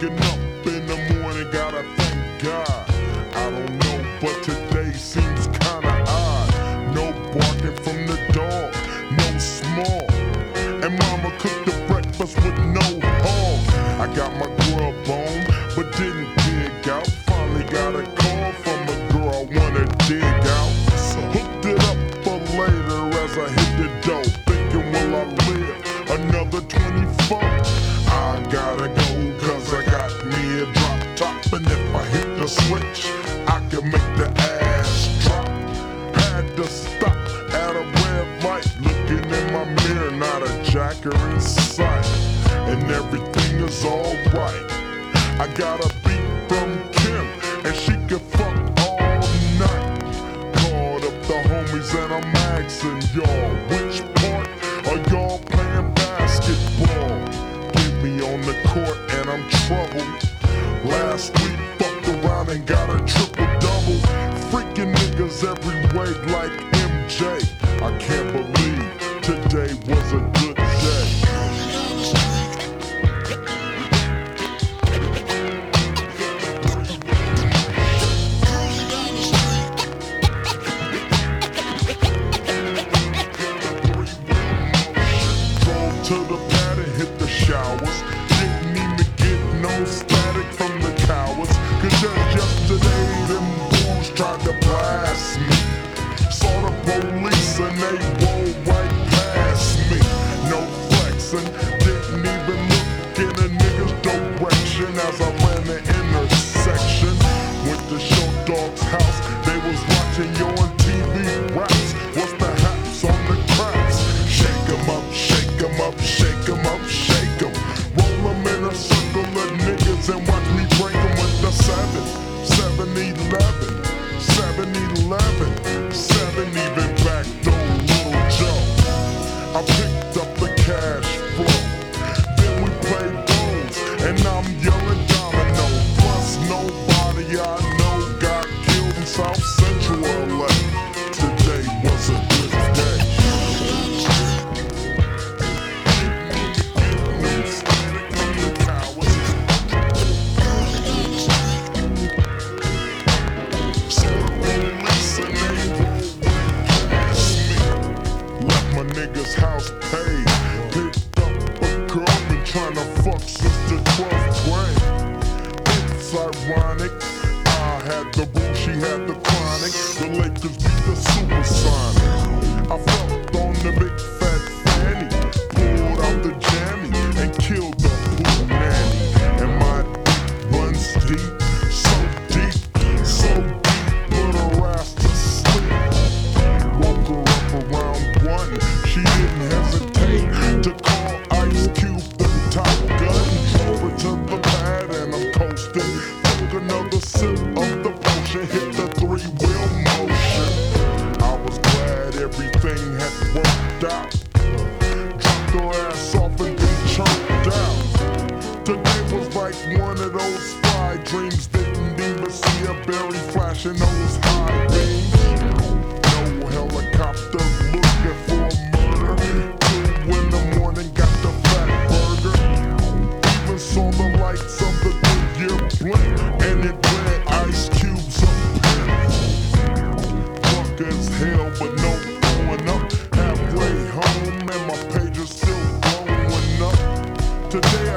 Waking up in the morning, gotta thank God. I don't know, but today seems And if I hit the switch, I can make the ass drop. Had to stop at a red light, looking in my mirror, not a jacker in sight. And everything is alright. I got a beat from Kim, and she can fuck all night. Called up the homies, and I'm asking y'all, which part are y'all playing basketball? Get me on the court, I can't believe today was a good day. Cause yesterday, them fools tried to blast me. They rolled right past me. No flexing, didn't even look in a fuck since the 12th grade. It's ironic. I had the boo, she had the chronic. The Lakers beat the supersonic. I fucked on the big fat fanny. Pulled out the jammy and killed the pool nanny. And my dick runs deep, so deep, so deep, put her ass to sleep. Woke her up around one. She didn't hesitate to call three wheel motion. I was glad everything had worked out. Dropped her ass off and then choked out. Today was like one of those spy dreams. Didn't even see a berry flashing those high beams. Today.